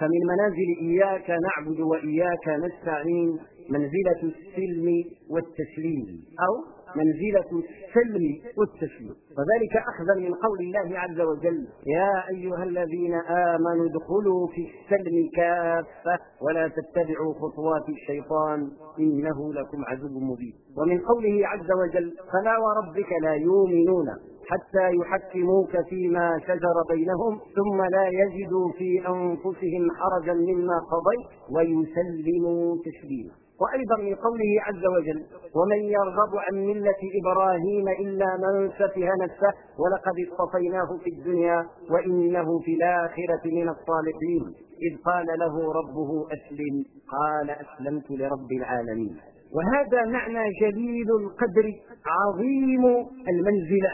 فمن منازل إياك نعبد وإياك نستعين منزلة السلم والتسليم أو منزلة السلم والتسليم. وذلك أخذا من قول الله عز وجل يا أيها الذين آمنوا ادخلوا في السلم كافة ولا تتبعوا خطوات الشيطان إنه لكم عدو مبين. ومن قوله عز وجل فلا وربك لا يؤمنون. حتى يحكموك فيما شجر بينهم ثم لا يجدوا في أنفسهم حرجا مما قضيت ويسلموا تسليما. وأيضا من قوله عز وجل ومن يرغب عن ملة إبراهيم إلا من سفه نفسه ولقد اصطفيناه في الدنيا وإنه في الآخرة من الصالحين. إذ قال له ربه أسلم. قال أسلمت لرب العالمين. وهذا معنى جليل القدر عظيم المنزلة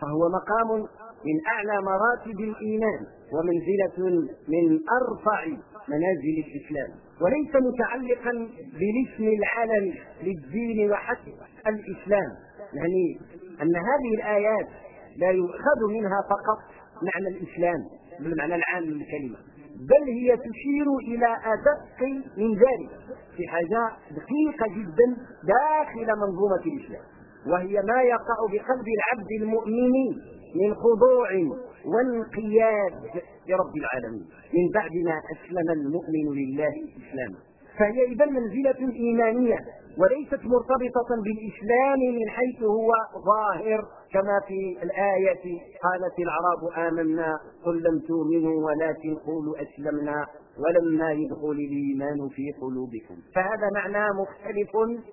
فهو مقام من أعلى مراتب الإيمان ومنزلة من أرفع منازل الإسلام. وليس متعلقا بالاسم العالمي للدين وحسب الإسلام يعني أن هذه الآيات لا يؤخذ منها فقط معنى الإسلام بالمعنى العام للكلمة بل هي تشير إلى أدق من ذلك. في حاجة دقيقة جدا داخل منظومة الإسلام وهي ما يقع بقلب العبد المؤمن من خضوع وانقياد لرب العالمين. من بعد ما أسلم المؤمن لله إسلاما فهي إذا منزلة إيمانية. وليست مرتبطة بالإسلام من حيث هو ظاهر كما في الآية قالت الأعراب آمنا قل لم تؤمنوا ولكن قولوا أسلمنا ولما يدخل الإيمان في قلوبكم. فهذا معنى مختلف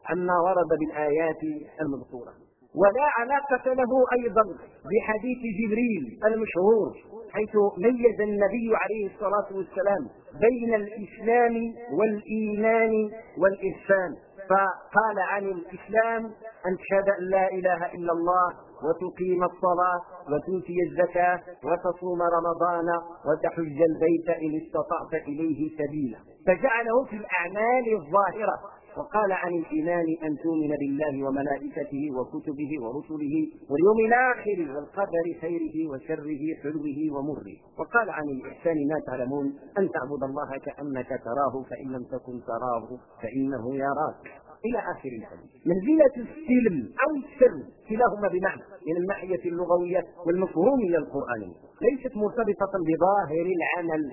عما ورد بالآيات المذكورة. ولا علاقة له أيضا بحديث جبريل المشهور حيث ميز النبي عليه الصلاة والسلام بين الإسلام والإيمان والإحسان. فقال عن الإسلام أن تشهد أن لا إله إلا الله وتقيم الصلاة وتؤتي الزكاة وتصوم رمضان وتحج البيت إن استطعت إليه سبيلا. فجعله في الأعمال الظاهرة. وقال عن الإيمان أن تؤمن بالله وملائكته وكتبه ورسله واليوم الآخر والقدر خيره وشره حلوة ومره. وقال عن الإحسان ما تعلمون أن تعبد الله كأنك تراه فإن لم تكن تراه فإنه يراك. إلى آخر الحديث. منزلة السلم أو السلم كلاهما بمعنى من الناحية اللغوية والمفهومية القرآنية ليست مرتبطة بظاهر العمل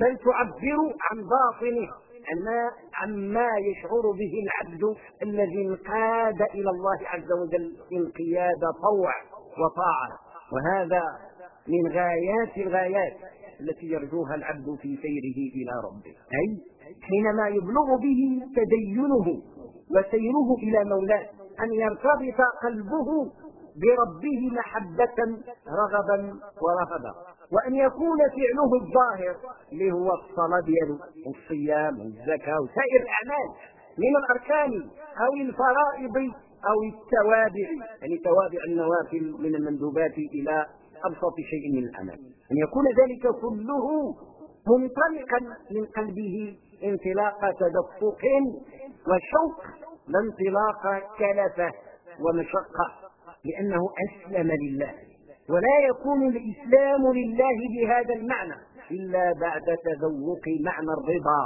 بل تعبر عن باطنه عما عما يشعر به العبد الذي انقاد إلى الله عز وجل انقياد طوع وطاعة. وهذا من غايات الغايات التي يرجوها العبد في سيره إلى ربه. أي حينما يبلغ به تدينه وسيره إلى مولاه أن يرتبط قلبه بربه محبة رغبا ورهبا. وأن يكون فعله الظاهر اللي هو الصلاة ديالو والصيام والزكاة وسائر الأعمال من الأركان أو الفرائض أو التوابع يعني توابع النوافل من المندوبات إلى أبسط شيء من الأعمال أن يكون ذلك كله منطلقا من قلبه انطلاق تدفق وشوق لا انطلاق كلفة ومشقة لأنه أسلم لله. ولا يكون الإسلام لله بهذا المعنى إلا بعد تذوق معنى الرضا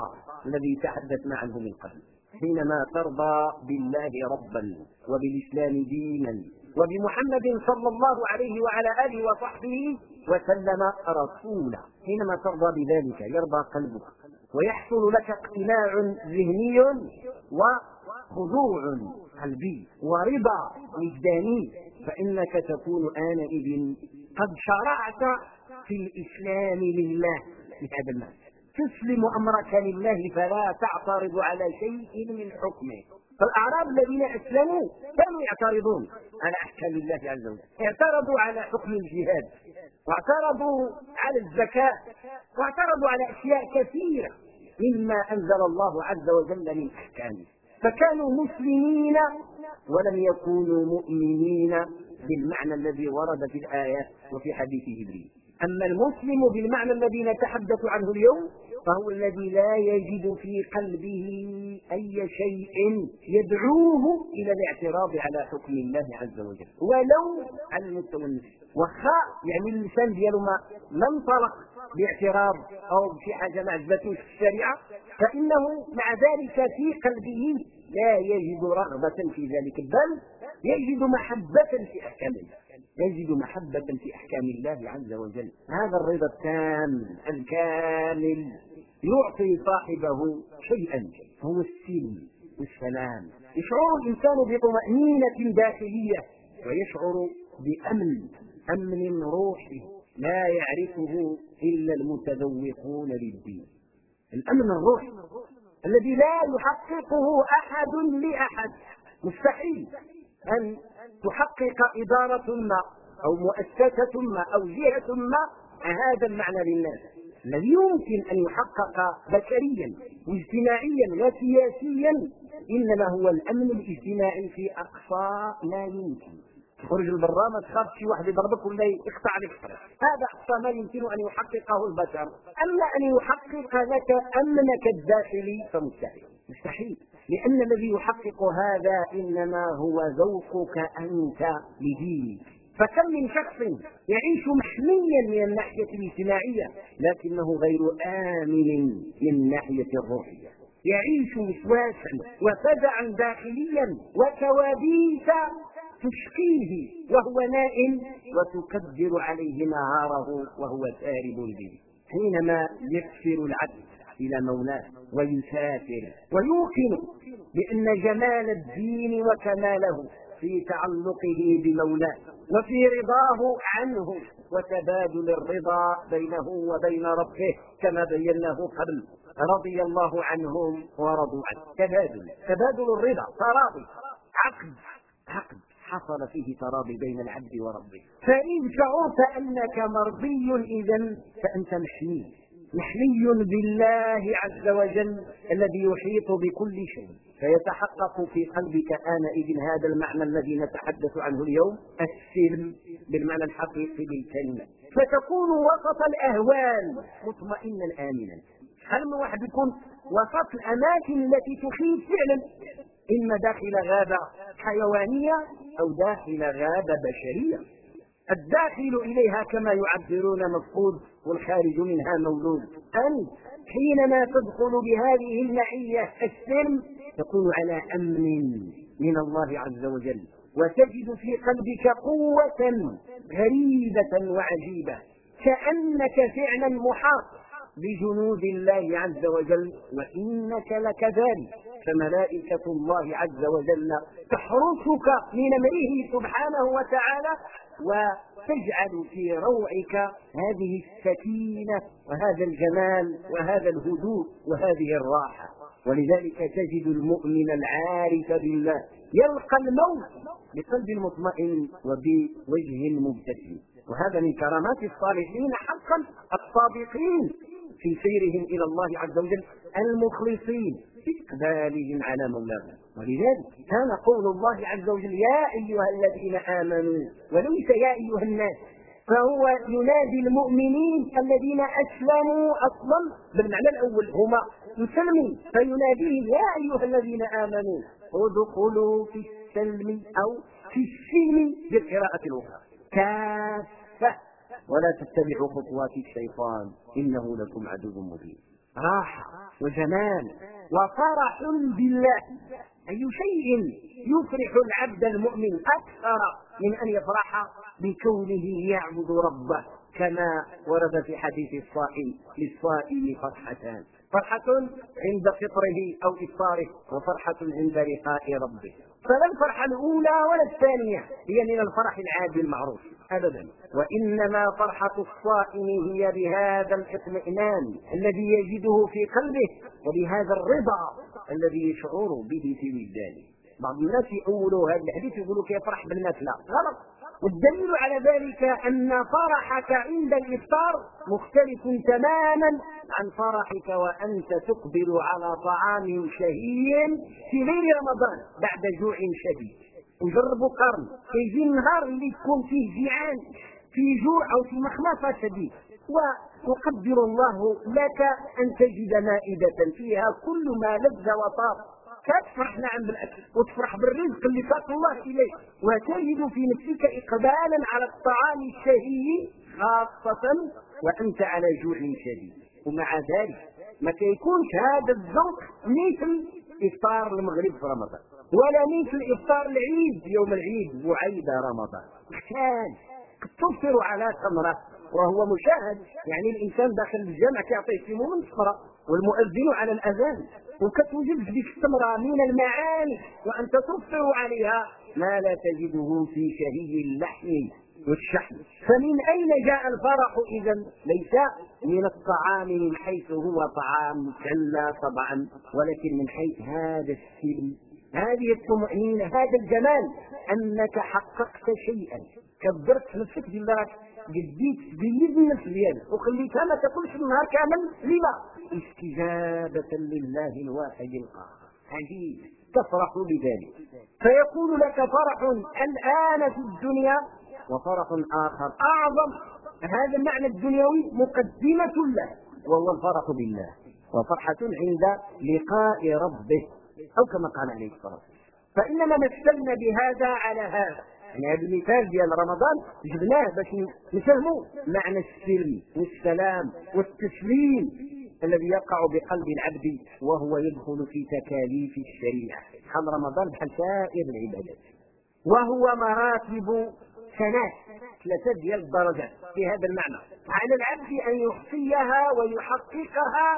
الذي تحدثنا عنه من قبل. حينما ترضى بالله ربا وبالإسلام دينا وبمحمد صلى الله عليه وعلى آله وصحبه وسلم رسولا. حينما ترضى بذلك يرضى قلبك ويحصل لك اقتناع ذهني وخضوع قلبي ورضا وجداني فإنك تكون آنئذ قد شرعت في الإسلام لله بهذا المعنى تسلم أمرك لله فلا تعترض على شيء من حكمه. فالأعراب الذين أسلموا كانوا يعترضون. على أحكام الله عز وجل. اعترضوا على حكم الجهاد واعترضوا على الزكاة واعترضوا على أشياء كثيرة مما أنزل الله عز وجل من أحكامه. فكانوا مسلمين ولم يكونوا مؤمنين بالمعنى الذي ورد في الآية وفي حديث جبريل. أما المسلم بالمعنى الذي نتحدث عنه اليوم فهو الذي لا يجد في قلبه أي شيء يدعوه إلى الاعتراض على حكم الله عز وجل. ولو على المستوى النفسي واخا يعني اللسان ديالو ما لم طرق باعتراض أو بشي حاجة ما عجبتوش في الشريعة فإنه مع ذلك في قلبه لا يجد رغبة في ذلك بل يجد محبة في أحكام الله. يجد محبة في أحكام الله عز وجل. هذا الرضا التام الكامل يعطي صاحبه شيئا. هو السلم والسلام. يشعر الإنسان بطمأنينة داخلية ويشعر بأمن أمن روحي. لا يعرفه إلا المتذوقون للدين. الأمن الروحي. الذي لا يحققه أحد لأحد. مستحيل أن تحقق إدارة ما أو مؤسسة ما أو جهة ما. هذا المعنى للناس. الذي يمكن أن يحقق بشريا واجتماعيا وسياسيا إنما هو الأمن الاجتماعي في أقصى ما يمكن. تخرج البرا ما تخافش شي واحد يضربك ولا يقطع لك. هذا اقصى ما يمكن أن يحققه البشر. أما أن يحقق لك أمنك الداخلي فمستحيل. مستحيل. لأن الذي يحقق هذا إنما هو ذوقك أنت لدينك. فكم من شخص يعيش محميا من الناحية الاجتماعية لكنه غير آمن من الناحيه الروحية. يعيش وسواسا وفزعا داخليا وكوابيس تشقيه وهو نائم وتكبر عليه نهاره وهو سارب به حينما يكسر العبد إلى مولاه ويسافر ويوقن بأن جمال الدين وكماله في تعلقه بمولاه وفي رضاه عنه وتبادل الرضا بينه وبين ربه كما بيناه قبل. رضي الله عنهم ورضوا عنه. تبادل. تبادل الرضا تراضي عقد عقد. حصل فيه تراضي بين العبد وربه. فإن شعرت أنك مرضي إذا فأنت محمي. محمي بالله عز وجل الذي يحيط بكل شيء. فيتحقق في قلبك آنئذ هذا المعنى الذي نتحدث عنه اليوم السلم بالمعنى الحقيقي للكلمة فتكون وسط الأهوال مطمئنا آمنا. هل من واحد يكون وسط الأماكن التي تخيف فعلا؟ إما داخل غابة حيوانية أو داخل غابة بشرية. الداخل إليها كما يعبرون مفقود والخارج منها مولود. أنت حينما تدخل بهذه المعية السلم تكون على أمن من الله عز وجل وتجد في قلبك قوة غريبة وعجيبة كأنك فعلا محاط. بجنود الله عز وجل وإنك لكذلك. فملائكة الله عز وجل تحرسك من أمره سبحانه وتعالى وتجعل في روعك هذه السكينة وهذا الجمال وهذا الهدوء وهذه الراحة. ولذلك تجد المؤمن العارف بالله يلقى الموت بقلب مطمئن وبوجه مبتسم. وهذا من كرامات الصالحين حقا الصادقين. في سيرهم إلى الله عز وجل المخلصين في اقبالهم على مولاهم ولذلك كان قول الله عز وجل يا أيها الذين آمنوا وليس يا أيها الناس. فهو ينادي المؤمنين الذين أسلموا أصلا بالمعنى الأول هما مسلمين فيناديهم يا أيها الذين آمنوا ادخلوا في السلم أو في السلم بالقراءة الأخرى. كافة. ولا تتبعوا خطوات الشيطان إنه لكم عدو مبين. راحة وجمال وفرح بالله. أي شيء يفرح العبد المؤمن أكثر من أن يفرح بكونه يعبد ربه كما ورد في حديث الصائم للصائم فرحتان. فرحة عند فطره أو إفطاره وفرحة عند لقاء ربه. فلا الفرحة الأولى ولا الثانية هي من الفرح العادي المعروف. أبدا. وإنما فرحة الصائم هي بهذا الاطمئنان الذي يجده في قلبه وبهذا الرضا الذي يشعر به في وجدانه. بعض الناس يقولوا هذا الحديث يقولوا كيفرح بالناس؟ لا غلط. والدليل على ذلك أن فرحك عند الإفطار مختلف تماما عن فرحك وأنت تقبل على طعام شهي في غير رمضان بعد جوع شديد. وجربوا قرن. كيجي النهار اللي تكون فيه جيعان في جوع أو في مخمصة شديد. ويقدر الله لك أن تجد مائدة فيها كل ما لذ وطاب. كتفرح نعم بالأكل وتفرح بالرزق اللي فات الله إليك. وتجد في نفسك إقبالا على الطعام الشهي خاصة وأنت على جوع شديد. ومع ذلك ما كيكونش هذا الذوق مثل إفطار المغرب في رمضان. ولا مثل إفطار العيد يوم العيد وعيد رمضان. احتاج تفطر على تمرة وهو مشاهد. يعني الإنسان داخل الجامع كيعطيه سيمو من والمؤذن على الأذان. وكتوجد ديك التمرة من المعاني وأنت تفطر عليها ما لا تجده في شهي اللحم والشحم. فمن أين جاء الفرح اذا ليس من الطعام من حيث هو طعام كلا طبعا ولكن من حيث هذا السلم هذه الطمأنينة هذا الجمال أنك حققت شيئا. كبرت نفسك بالله جديت تبيد النفس ديالك وخليتها ما تاكلش النهار كأمل لما استجابة لله الواحد القهار عجيب تفرح بذلك. فيكون لك فرح الآن في الدنيا وفرح آخر. أعظم هذا المعنى الدنيوي مقدمة له. وهو الفرح بالله. وفرحة عند لقاء ربه. أو كما قال عليه الصلاة والسلام. فإنما مثلنا بهذا على هذا. يعني هذا المثال ديال رمضان جبناه باش نفهموا معنى السلم والسلام والتسليم الذي يقع بقلب العبد وهو يدخل في تكاليف الشريعة. بحال رمضان بحال سائر العبادات. وهو مراتب سنات ثلاثة ديال الدرجات. في هذا المعنى. على العبد أن يحصيها ويحققها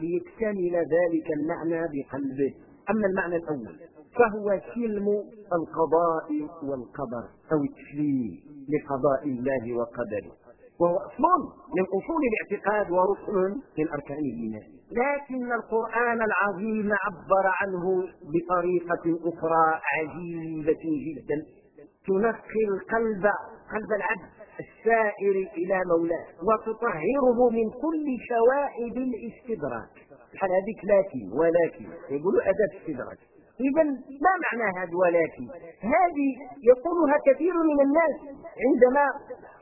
ليكتمل ذلك المعنى بقلبه. أما المعنى الأول فهو سلم القضاء والقدر أو التسليم لقضاء الله وقدره. وهو اصل من أصول الاعتقاد وركن من أركان الايمان لكن القرآن العظيم عبر عنه بطريقة أخرى عجيبة جدا. تنقي القلب قلب العبد السائر إلى مولاه وتطهره من كل شوائب الاستدراك. بحال هذيك لكن ولكن يقولوا أداة استدراك اذا ما معنى هذا ولكن هذه يقولها كثير من الناس عندما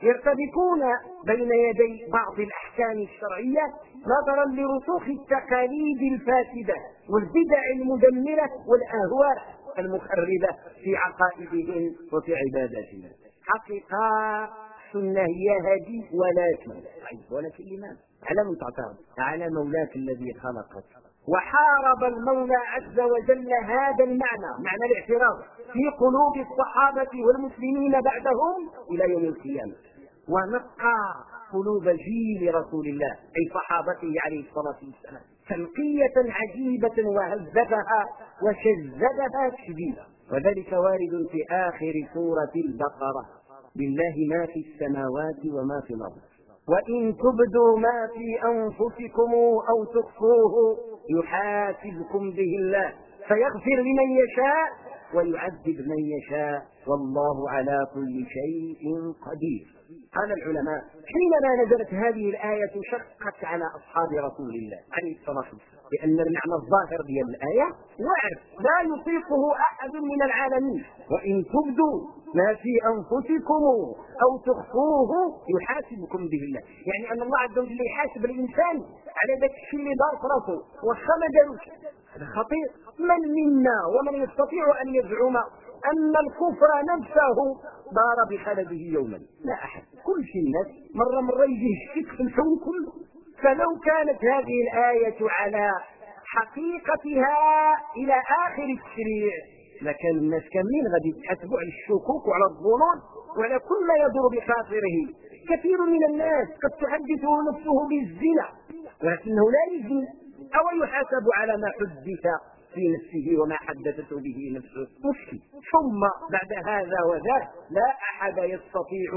يرتبكون بين يدي بعض الأحكام الشرعية نظرا لرسوخ التقاليد الفاسدة والبدع المدمرة والاهواء المخربة في عقائدهم وفي عباداتهم. حقيقة السنة هي هذه ولكن. طيب ولكن لماذا؟ على من تعترض. على مولاك الذي خلقك. وحارب المولى عز وجل هذا المعنى معنى الاعتراض في قلوب الصحابة والمسلمين بعدهم إلى يوم القيامة. ونقى قلوب جيل رسول الله أي صحابته عليه الصلاة والسلام تنقية عجيبة وهذبها وشذبها تشديدا وذلك وارد في آخر سورة البقرة. لله ما في السماوات وما في الأرض. وإن تبدوا ما في أنفسكم أو تخفوه يحاسبكم به الله فيغفر لمن يشاء ويعذب من يشاء والله على كل شيء قدير. قال العلماء حينما نزلت هذه الآية شقت على أصحاب رسول الله عليه الصلاة والسلام. لأن المعنى الظاهر ديال الآية وعد. لا يطيقه أحد من العالمين. وإن تبدوا ما في أنفسكم أو تخفوه يحاسبكم به الله. يعني أن الله عز وجل يحاسب الإنسان على ذاك الشيء اللي دار في راسه واخا ما داروش هذا خطير. من منا ومن يستطيع أن يزعم أن الكفر نفسه دار بخلده يوما؟ لا أحد. كل شيء الناس مرة مرة يجي الشك في الكون كله. فلو كانت هذه الآية على حقيقتها إلى آخر التشريع لكان الناس كاملين غادي على الشكوك وعلى الظنون وعلى كل ما يدور بخاطره. كثير من الناس قد تحدثه نفسه بالزنا ولكنه لا يزني أو يحاسب على ما حدث. في نفسه وما حدثته به نفسه. مشكل. ثم بعد هذا وذاك لا أحد يستطيع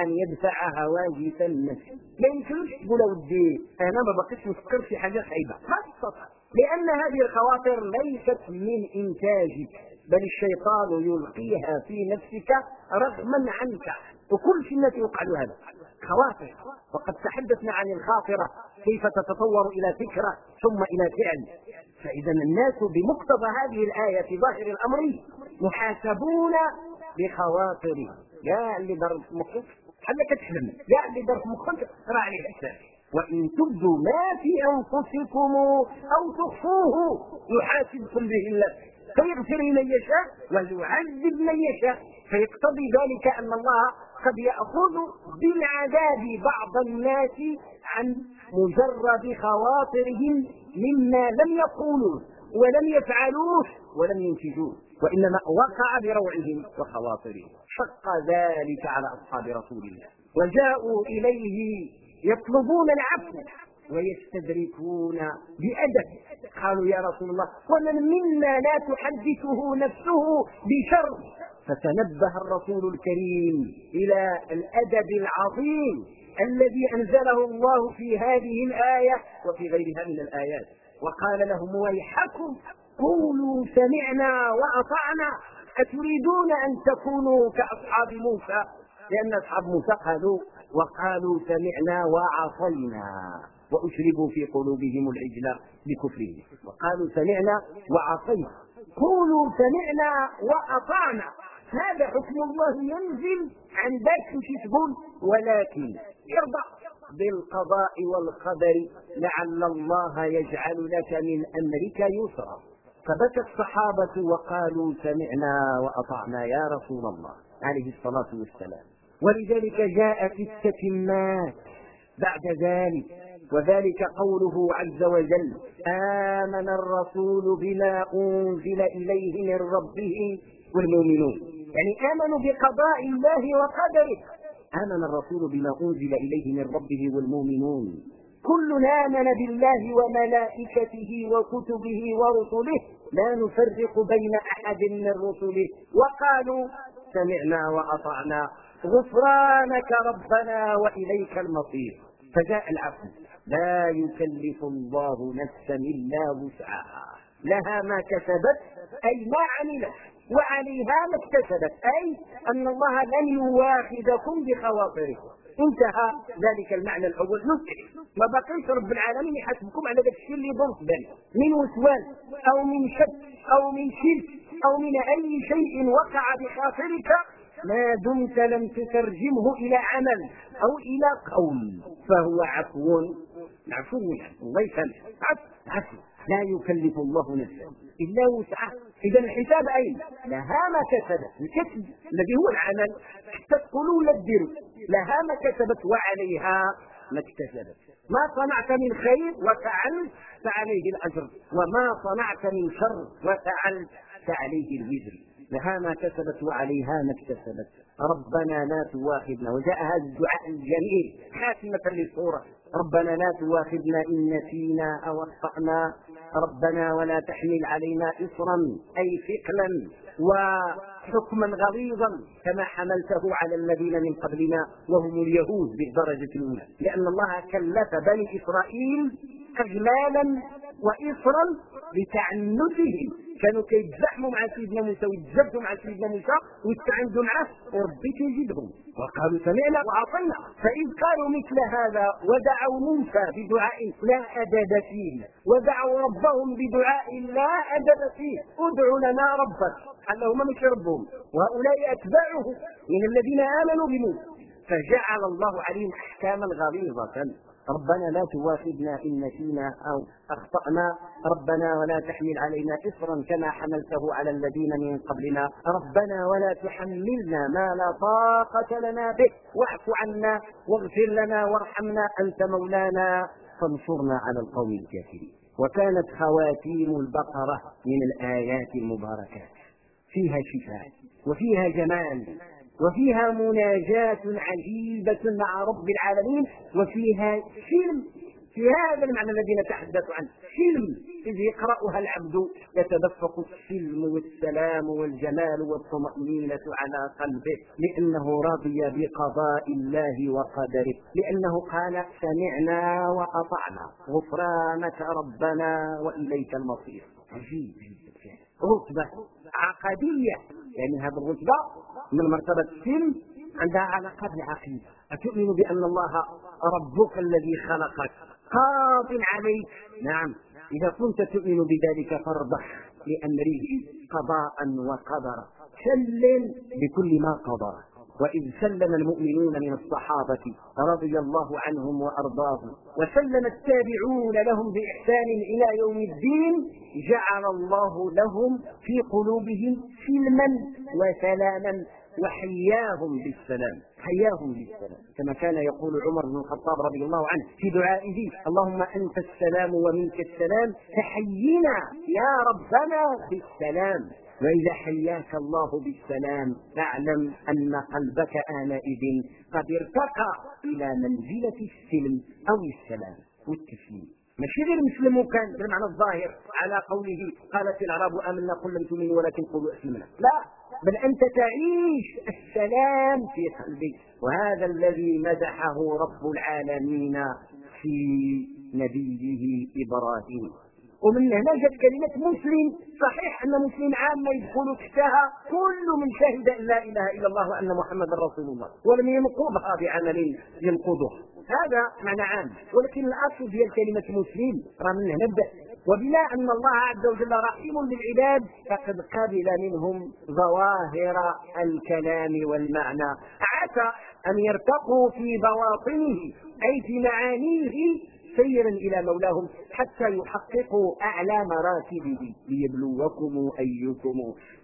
أن يدفع هواجس النفس. ما يمكنش تقول ودي أنا ما بقيتش نفكر في حاجة خايبه ما تستطيع. لأن هذه الخواطر ليست من إنتاجك بل الشيطان يلقيها في نفسك رغما عنك. وكل الناس يفعل هذا خواطر وقد تحدثنا عن الخاطرة كيف تتطور إلى فكرة ثم إلى فعل. فإذا الناس بمقتضى هذه الآية في ظاهر الأمر محاسبون بخواطرهم يا اللي ضرب مخك هل كتحلم يا اللي ضرب مخك راه عليه حساب وإن تبدوا ما في أنفسكم أو تخفوه يحاسبكم به الله فيغفر لمن يشاء ويعذب من يشاء. فيقتضي ذلك أن الله قد يأخذ بالعذاب بعض الناس عن مجرد خواطرهم مما لم يقولوه ولم يفعلوه ولم ينتجوه وإنما وقع بروعهم وخواطرهم. شق ذلك على أصحاب رسول الله. وجاءوا إليه يطلبون العفو ويستدركون بأدب. قالوا يا رسول الله ومن منا لا تحدثه نفسه بشر؟ فتنبه الرسول الكريم إلى الأدب العظيم الذي أنزله الله في هذه الآية وفي غيرها من الآيات. وقال لهم ويحكم قولوا سمعنا وأطعنا. أتريدون أن تكونوا كأصحاب موسى؟ لأن أصحاب موسى قالوا وقالوا سمعنا وعصينا وأشربوا في قلوبهم العجل بكفرهم. وقالوا سمعنا وعصينا. قولوا سمعنا وأطعنا. هذا حكم الله ينزل عن شي تقول ولكن ارضى بالقضاء والقدر لعل الله يجعل لك من أمرك يسرا. فبكى الصحابة وقالوا سمعنا وأطعنا يا رسول الله عليه الصلاة والسلام. ولذلك جاءت التتمات بعد ذلك وذلك قوله عز وجل آمن الرسول بما أنزل إليه من ربه والمؤمنون. يعني آمنوا بقضاء الله وقدره. آمن الرسول بما أنزل إليه من ربه والمؤمنون. كل آمن بالله وملائكته وكتبه ورسله. لا نفرق بين أحد من رسله. وقالوا سمعنا وأطعنا. غفرانك ربنا وإليك المصير. فجاء العفو. لا يكلف الله نفسا إلا وسعها. لها ما كسبت أي ما عملت. وعليها ما اكتسبت. أي أن الله لن يواخذكم بخواطركم. انتهى ذلك المعنى الأول. نسخ ما بقيش رب العالمين يحاسبكم على ذاك الشيء اللي في بالك من وسواس أو من شك أو من شرك أو من أي شيء وقع بخاطرك ما دمت لم تترجمه إلى عمل أو إلى قول فهو عفو. عفو. الله يسامح عفو. لا يكلف الله نفسا إلا وسعه. إذا الحساب أين؟ لها ما كسبت. الكسب الذي هو العمل. حتى تقولوا لا تديروا لها ما كسبت وعليها ما اكتسبت. ما صنعت من خير وفعلت فعليه الأجر. وما صنعت من شر وفعلت فعليه الوزر. لها ما كسبت وعليها ما اكتسبت. ربنا لا تواخذنا. وجاء هذا الدعاء الجميل. خاتمة للسورة ربنا لا تواخذنا إن نسينا أو أخطأنا. ربنا ولا تحمل علينا إصرا أي ثقلا وحكما غليظا كما حملته على الذين من قبلنا وهم اليهود بالدرجة الأولى. لأن الله كلف بني إسرائيل أغلالا وإصرا لتعنتهم كانوا كيتزاحموا مع سيدنا موسى ويتزبدوا مع سيدنا موسى ويستعندوا معه وربي كيجيبهم. وقالوا سمعنا وعصينا فإذ قالوا مثل هذا ودعوا موسى بدعاء لا أدب فيه. ودعوا ربهم بدعاء لا أدب فيه. ادع لنا ربك. اللهم مش ربهم. وهؤلاء أتباعه من الذين آمنوا بموسى. فجعل الله عليهم أحكاما غليظة. ربنا لا تواخذنا إن نسينا أو أخطأنا. ربنا ولا تحمل علينا إصرا كما حملته على الذين من قبلنا. ربنا ولا تحملنا ما لا طاقة لنا به. واعف عنا واغفر لنا وارحمنا أنت مولانا. فانصرنا على القوم الكافرين. وكانت خواتيم البقرة من الآيات المباركات. فيها شفاء وفيها جمال. وفيها مناجاة عجيبة مع رب العالمين وفيها سلم في هذا المعنى الذي نتحدث عنه. سلم إذ يقرأها العبد يتدفق السلم والسلام والجمال والطمأنينة على قلبه لأنه رضي بقضاء الله وقدره لأنه قال سمعنا وأطعنا غفرانك ربنا وإليك المصير. عجيب رتبة عقدية. يعني هذه الرتبة من مرتبة السلم عندها علاقة بالعقيدة أتؤمن بأن الله ربك الذي خلقك قاض عليك؟ نعم. إذا كنت تؤمن بذلك فارضح لأمره قضاء وقدرا. سلم بكل ما قضى. وإذ سلم المؤمنون من الصحابة رضي الله عنهم وأرضاهم وسلم التابعون لهم بإحسان إلى يوم الدين جعل الله لهم في قلوبهم سلما وسلاما وحياهم بالسلام حياهم بالسلام. كما كان يقول عمر بن الخطاب رضي الله عنه في دعائه اللهم أنت السلام ومنك السلام فحينا يا ربنا بالسلام. وإذا حياك الله بالسلام فاعلم أن قلبك آنئذ قد ارتقى إلى منزلة السلم أو السلام. والتسليم ماشي غير مسلم كان بالمعنى الظاهر. على قوله قالت العرب آمنا قل لم تؤمنوا ولكن قولوا أسلمنا. لا. بل أنت تعيش السلام في قلبك. وهذا الذي مدحه رب العالمين في نبيه إبراهيم. ومن هنا جت كلمة مسلم. صحيح أن مسلم عامة يدخل تحتها كل من شهد أن لا إله إلا الله وأن محمدا رسول الله. ولم ينقضها بعمل ينقضها هذا معنى عام. ولكن الأصل ديال كلمة مسلم راه من هنا نبدأ وبما أن الله عز وجل رحيم بالعباد فقد قبل منهم ظواهر الكلام والمعنى. عسى أن يرتقوا في بواطنه أي في معانيه سيرا إلى مولاهم حتى يحققوا أعلى مراتبه ليبلوكم أيكم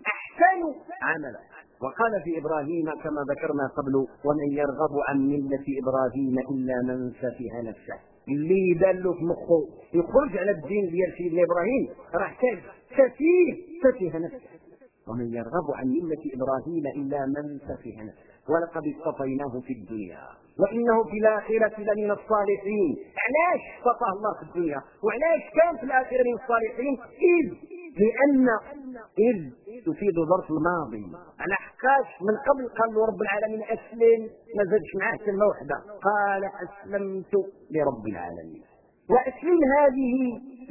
أحسن عملا. وقال في إبراهيم كما ذكرنا قبل ومن يرغب عن ملة إبراهيم إلا من سفه نفسه. اللي له في مخه يخرج على الدين ديال سيدنا إبراهيم راه كان سفيه سفه نفسه. ومن يرغب عن ملة إبراهيم إلا من سفه نفسه. ولقد اصطفيناه في الدنيا. وإنه في الآخرة لمن الصالحين. علاش اصطفاه الله في الدنيا؟ وعلاش كان في الآخرة من الصالحين؟ إذ لأن إذ تفيد ظرف الماضي. على حقاش من قبل قال رب العالمين أسلم. ما زادش معاه كلمه واحدة قال أسلمت لرب العالمين. وأسلم هذه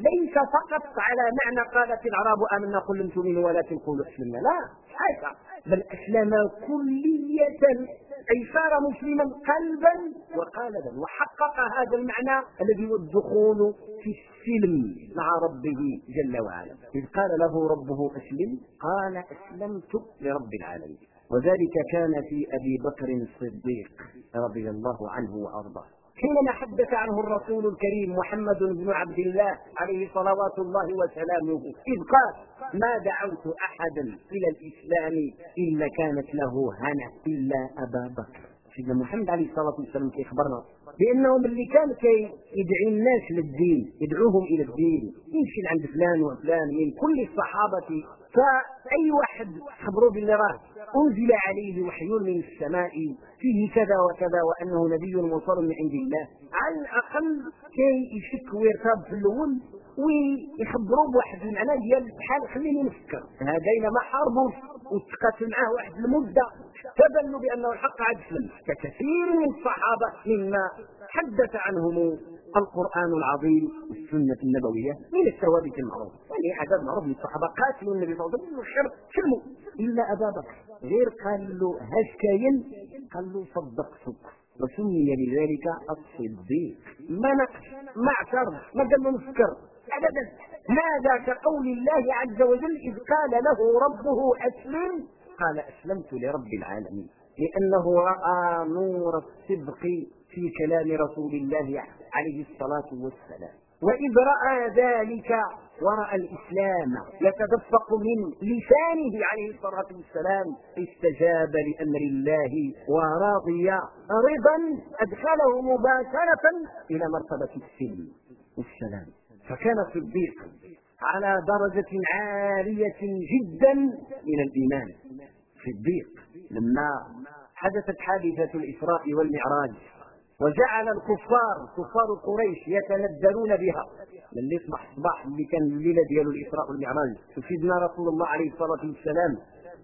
ليس فقط على معنى قالت العرب آمنا قل لم تؤمنوا ولكن قولوا أسلمنا. لا حاشا بل أسلم كلية أي صار مسلما قلبا وقالبا وحقق هذا المعنى الذي هو الدخول في السلم مع ربه جل وعلا. إذ قال له ربه أسلم قال أسلمت لرب العالمين. وذلك كان في أبي بكر الصديق رضي الله عنه وأرضاه. حينما حدث عنه الرسول الكريم محمد بن عبد الله عليه صلوات الله وسلامه إذ قال ما دعوت أحدا إلى الإسلام إلا كانت له هنا إلا أبا بكر. سيدنا محمد عليه الصلاة والسلام كيخبرنا بأنه اللي كان كي يدعي الناس للدين يدعوهم إلى الدين يمشي عند فلان وفلان من كل الصحابة فأي واحد خبروا باللي راه أنزل عليه وحي من السماء فيه كذا وكذا وأنه نبي مرسل من عند الله. على الأقل كي يشك ويرتاب في الأول ويخبروا بواحد المعنى ديال بحال خليني نفكر. هذين ما حاربوش وتقاتل معاه واحد المدة تبنوا بأنه الحق عاد سلم ككثير من الصحابة مما حدث عنهم القرآن العظيم والسنة النبوية من الثوابت المعروفه يعني عدد معروف من الصحابة قاتلوا النبي صلى الله عليه وسلم والشر سلموا إلا أبا بكر. غير قال له هاش كاين قال له صدقتك وسمي بذلك الصديق. ما نقش ما اعترض ما قال له نفكر ابدا. هذا كقول الله عز وجل إذ قال له ربه أسلم؟ قال أسلمت لرب العالمين. لأنه رأى نور الصدق في كلام رسول الله عليه الصلاة والسلام. وإذ رأى ذلك ورأى الإسلام يتدفق من لسانه عليه الصلاة والسلام استجاب لأمر الله ورضي رضا أدخله مباشرة إلى مرتبة السلم والسلام. فكان الصديق على درجة عالية جدا من الإيمان. صديق لما حدثت حادثة الإسراء والمعراج. وجعل الكفار كفار قريش يتندرون بها. اللي يصبح صباح اللي كان الليلة ديال الإسراء والمعراج. سيدنا رسول الله عليه الصلاة والسلام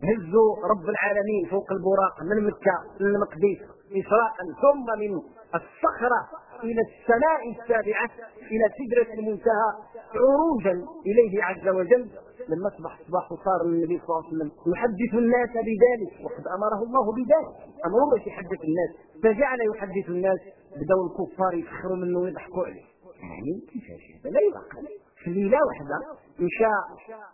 هزوا رب العالمين فوق البراق من مكة للمقدس إسراء ثم من الصخرة. إلى السماء السابعة إلى سدرة المنتهى عروجا إليه عز وجل. لما اصبح صباح صار النبي صلى الله عليه وسلم يحدث الناس بذلك وقد أمره الله بذلك. امره باش يحدث الناس فجعل يحدث الناس بداوا الكفار يسخروا منه ويضحكوا عليه. يعني كيفاش هذا لا يعقل في ليله واحدة مشى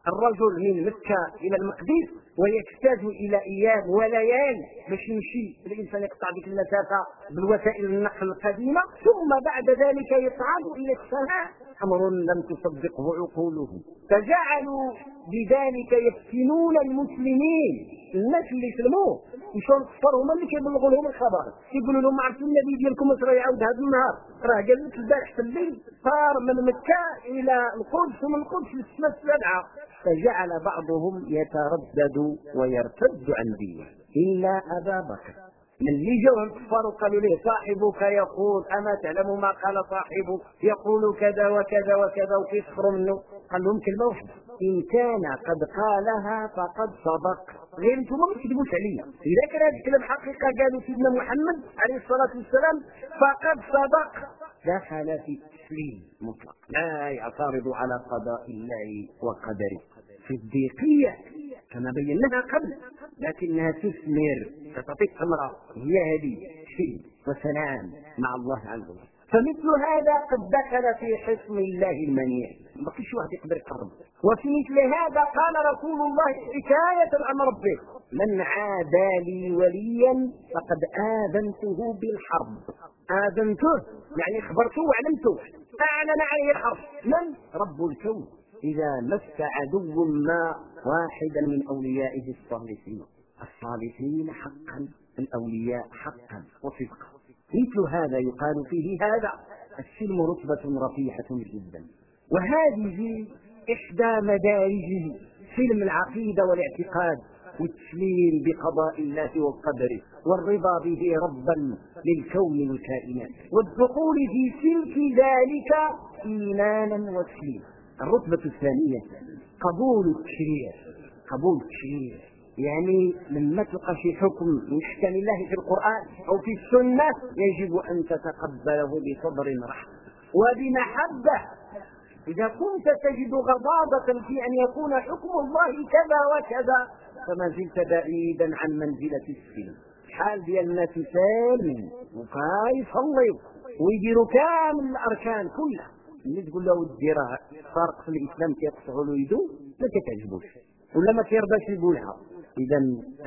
الرجل من مكة إلى المقدس ويحتاج إلى أيام وليال باش يمشي. الإنسان يقطع ديك المسافه بالوسائل النقل القديمة ثم بعد ذلك يصعد إلى السماء. أمر لم تصدقه عقولهم فجعلوا بذلك يفتنون المسلمين. الناس اللي سلموه يمشوا للكفار هما اللي كيبلغوا لهم الخبر؟ يقولوا لهم عرفتوا النبي ديالكم واش راه يعاود هذا النهار. راه قال لك البارح في الليل صار من مكة إلى القدس ومن القدس للسماء السبعة. فجعل بعضهم يتردد ويرتد عن دينه. إلا أبا بكر. اللي جاوا الكفار وقالوا له صاحبك يقول أما تعلم ما قال صاحبك؟ يقول كذا وكذا وكذا وكيسخروا منه. قال لهم كلمة واحدة. إن كان قد قالها فقد صدق غير أنتم ما تكذبوش عليا. إذا كان هذا الكلام حقيقه قالوا سيدنا محمد عليه الصلاة والسلام فقد صدق دخل في التسليم مطلق. لا يعترض على قضاء الله وقدره. في الضيقية. كما بيناها قبل لكنها تثمر تعطيك ثمره هي هذه شيء وسلام مع الله عز وجل. فمثل هذا قد دخل في حصن الله المنيع. ما فيش واحد يقدر يقرب. وفي مثل هذا قال رسول الله حكاية عن ربه من عادى لي وليا فقد آذنته بالحرب. آذنته؟ يعني خبرته وعلمته. أعلن عليه الحرب. من؟ رب الكون. إذا مس عدو ما واحدا من أوليائه الصالحين. الصالحين حقا الأولياء حقا وصدقا. مثل هذا يقال فيه هذا. السلم رتبة رفيعة جدا. وهذه إحدى مدارجه سلم العقيدة والاعتقاد والتسليم بقضاء الله وقدره والرضا به ربا للكون والكائنات. والدخول في سلك ذلك ايمانا وتسليما. الرتبة الثانية قبول التشريع. قبول التشريع. يعني لما تلقى شي حكم من احكام الله في القرآن أو في السنة يجب أن تتقبله بصدر رحب وبمحبة. إذا كنت تجد غضاضه في أن يكون حكم الله كذا وكذا فما زلت بعيدا عن منزلة السلم. حال ديال الناس سالمين وكاي يصليو ويديروا كامل الأركان كلها. اللي تقول له ودي راه فارق في الإسلام كيقطعوا له يدو ما كتعجبوش. ولا ما كيرضاش يقولها. إذا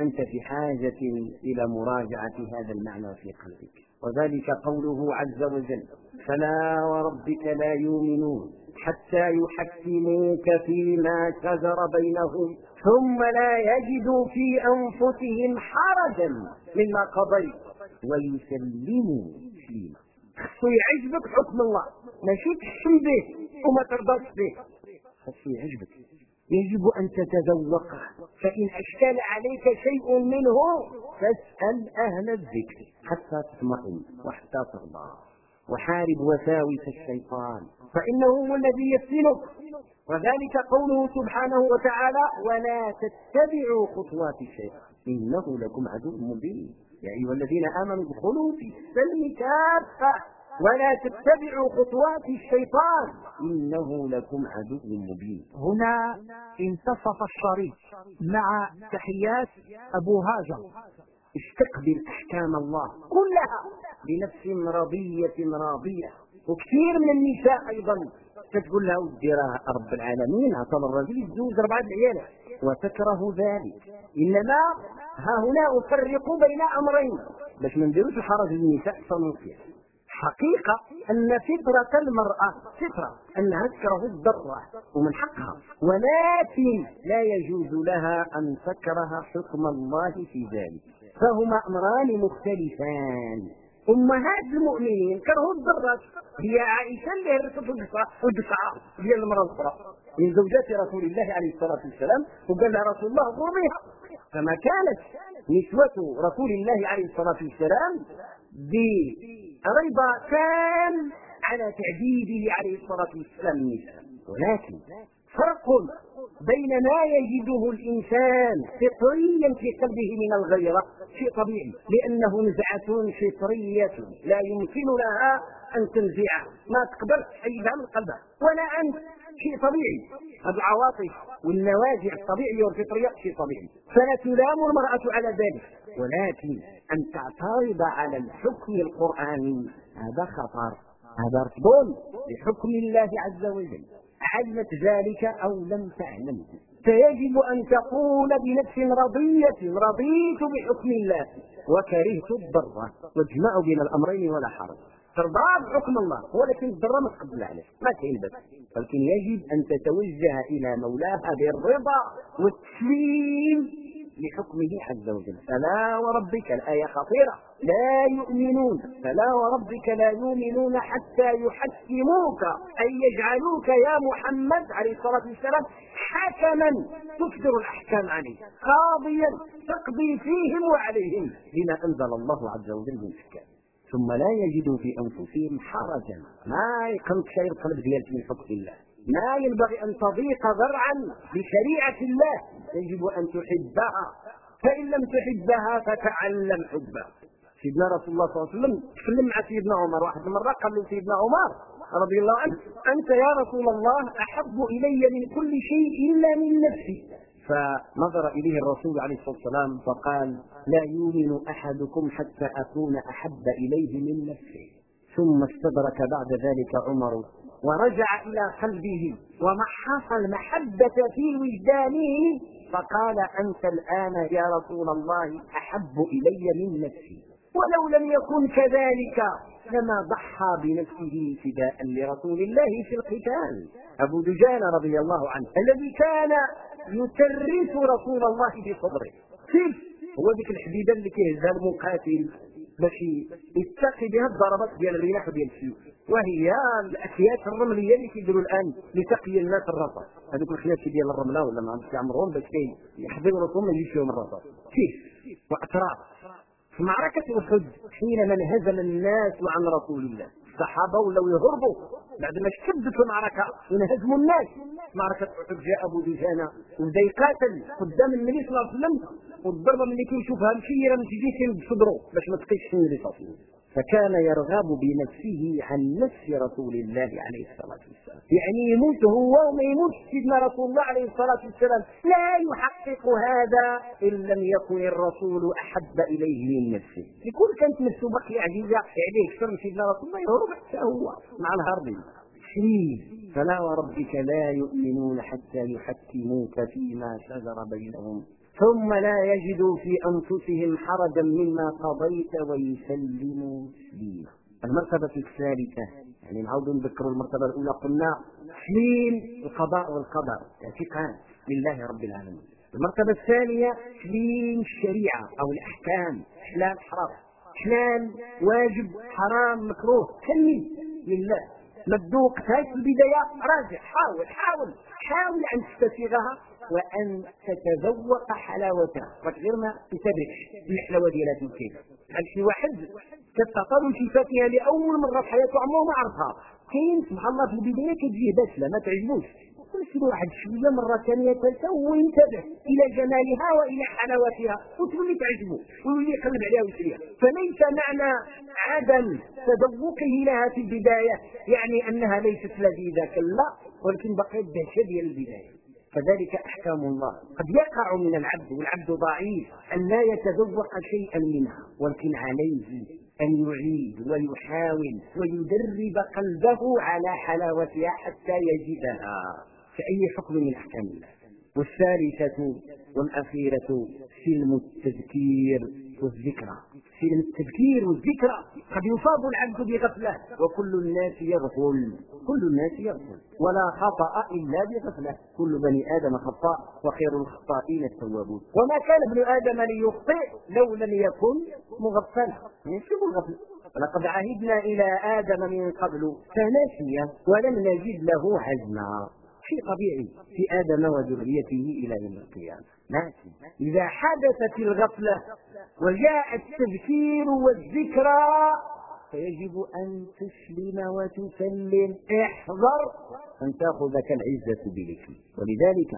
أنت في حاجة إلى مراجعة هذا المعنى في قلبك. وذلك قوله عز وجل فلا وربك لا يؤمنون حتى يحكموك فيما شجر بينهم ثم لا يجدوا في أنفسهم حرجا مما قضيت ويسلموا تسليما خصو يعجبك حكم الله. ماشي تحكم به وما ترضاش به. خصو يعجبك. يجب أن تتذوقه. فإن اشكل عليك شيء منه فاسأل أهل الذكر حتى تطمئن وحتى ترضى. وحارب وساوس الشيطان. فإنه هو الذي يفتنك. وذلك قوله سبحانه وتعالى ولا تتبعوا خطوات الشيطان. إنه لكم عدو مبين. يا أيها الذين آمنوا ادخلوا في السلم كافة ولا تتبعوا خطوات الشيطان. إنه لكم عدو مبين. هنا انتصف الشريط مع تحيات أبو هاجر. استقبل أحكام الله كلها بنفس رضية راضية. وكثير من النساء أيضا. تقول لها ودي راه رب العالمين. عطى الرجل يتزوج أربعة عيال وتكره ذلك. إنما ها هنا أفرق بين أمرين. باش ما نديروش الحرج للنساء فننصيح حقيقة أن فطرة المرأة فطرة أنها تكره الضرة ومن حقها. ولكن لا يجوز لها أن تكره حكم الله في ذلك. فهما أمران مختلفان. أمهات المؤمنين كرهوا الضرات هي عائشة اللي هرست الدفعه ديال المرأة الأخرى. من زوجات رسول الله عليه الصلاة والسلام وقال لها رسول الله ضربيها فما كانت نسوة رسول الله عليه الصلاة والسلام برضا تام على تعذيبه عليه الصلاة والسلام. ولكن فرق بين ما يجده الإنسان فطريا في قلبه من الغيرة شيء طبيعي لأنه نزعة فطرية لا يمكن لها أن تنزعه ما تقدر تحيدها من قلبها. ولا أنت. شيء طبيعي. العواطف والنوازع الطبيعية والفطرية شيء طبيعي. فلا تلام المرأة على ذلك. ولكن أن تعترض على الحكم القرآني. هذا خطر. هذا رفض لحكم الله عز وجل. علمت ذلك أو لم تعلم؟ فيجب أن تقول بنفس رضية رضيت بحكم الله. وكرهت الضر. واجمع بين الأمرين ولا حرج. ترضى بحكم الله ولكن الضر ما تقبل عليه ما كاين بس. ولكن يجب أن تتوجه إلى مولاها بالرضا والتسليم لحكمه عز وجل. فلا وربك الآية خطيرة لا يؤمنون. فلا وربك لا يؤمنون حتى يحكموك أي يجعلوك يا محمد عليه الصلاة والسلام حكما. تصدر الأحكام عليه قاضيا تقضي فيهم وعليهم بما أنزل الله عز وجل من أحكام ثم لا يجدوا في أنفسهم حرجا. ما يقنط شيء القلب ديالك من حكم الله. ما ينبغي أن تضيق ذرعا بشريعة الله. يجب أن تحبها. فإن لم تحبها فتعلم حبها. سيدنا رسول الله صلى الله عليه وسلم تكلم مع سيدنا عمر. واحد المرة قال له سيدنا عمر رضي الله عنه. أنت يا رسول الله أحب إلي من كل شيء إلا من نفسي. فنظر إليه الرسول عليه الصلاة والسلام فقال لا يؤمن أحدكم حتى أكون أحب إليه من نفسه. ثم استدرك بعد ذلك عمر ورجع إلى قلبه ومحص المحبة في وجدانه فقال أنت الآن يا رسول الله أحب إلي من نفسي. ولو لم يكن كذلك لما ضحى بنفسه فداء لرسول الله في القتال. أبو دجان رضي الله عنه الذي كان يترس رسول الله بصدره كيف؟ هو ذيك الحديده اللي كيهزها المقاتل. باش يتقي بها الضربات ديال الرياح وديال السيوف وهي الاكياس الرملية اللي كيديروا الآن لتقي الناس الرصاص. هذوك الخياس ديال الرملة ولا ما عرفتش يعمرهم باش يحضروا راسهم ما يجيش فيهم الرصاص. كيف؟ واطراف في معركة أحد حينما انهزم الناس عن رسول الله. الصحابة ولاو يهربوا بعد ما اشتدت المعركة انهزموا الناس. معركة أحد جاء أبو دجانة وبدا يقاتل قدام النبي صلى الله عليه وسلم. والضربة ملي كيشوفها مشيرة من تجي بصدره باش ما تقيش النبي صلى الله عليه وسلم. فكان يرغب بنفسه عن نفس رسول الله عليه الصلاة والسلام. يعني يموت هو وما يموت سيدنا رسول الله عليه الصلاة والسلام. لا يحقق هذا إن لم يكن الرسول أحب إليه من نفسه. يكون كانت نفسه بقي عزيزة عليه أكثر من سيدنا رسول الله يهرب حتى هو مع الهرب. فلا وربك لا يؤمنون حتى يحكموك فيما شجر بينهم. ثم لا يجدوا في أنفسهم حرجا مما قضيت ويسلموا تسليما المرتبة الثالثة يعني نعود نذكر المرتبة الأولى قلنا تسليم القضاء والقدر. اعتقاد لله رب العالمين. المرتبة الثانية تسليم الشريعة أو الأحكام. حلال حرام. حلال واجب حرام مكروه. كلمة لله. ما تذوقتهاش في البداية راجع حاول حاول. حاول أن تستسيغها وأن تتذوق حلاوتها. غير ما تتبعش الحلاوه ديالها تمكن بحال شي واحد. كتعطى شي فاكهه لأول مرة في حياته عمره ما عرفها. كاين سبحان الله في البداية كتجيه باسله ما تعجبوش. تمشي واحد شوية مرة ثانية ثالثة وينتبه إلى جمالها وإلى حلاوتها وتولي تعجبه ويولي يقلب عليها ويشريها. فليس معنى عدم تذوقه لها في البداية يعني أنها ليست لذيذة. كلا ولكن بقيت دهشة ديال البداية. فذلك أحكام الله. قد يقع من العبد والعبد ضعيف أن لا يتذوق شيئا منها. ولكن عليه أن يعيد ويحاول ويدرب قلبه على حلاوتها حتى يجدها. كاي حكم من أحكام الله؟ والثالثة والأخيرة سلم التذكير والذكرى. سلم التذكير والذكرى قد يصاب العبد بغفله وكل الناس يغفل. كل الناس يغفل. ولا خطأ إلا بغفلة. كل بني آدم خطاء وخير الخطائين التوابون. وما كان ابن آدم ليخطئ لو لم يكن مغفلا. يشوف الغفل لقد عهدنا إلى آدم من قبل فنسي ولم نجد له حزنا شيء طبيعي في آدم وذريته إلى يوم القيامة. لكن إذا حدثت الغفلة وجاء التذكير والذكرى فيجب أن تسلم وتسلم. احذر أن تأخذك العزة بلسم ولذلك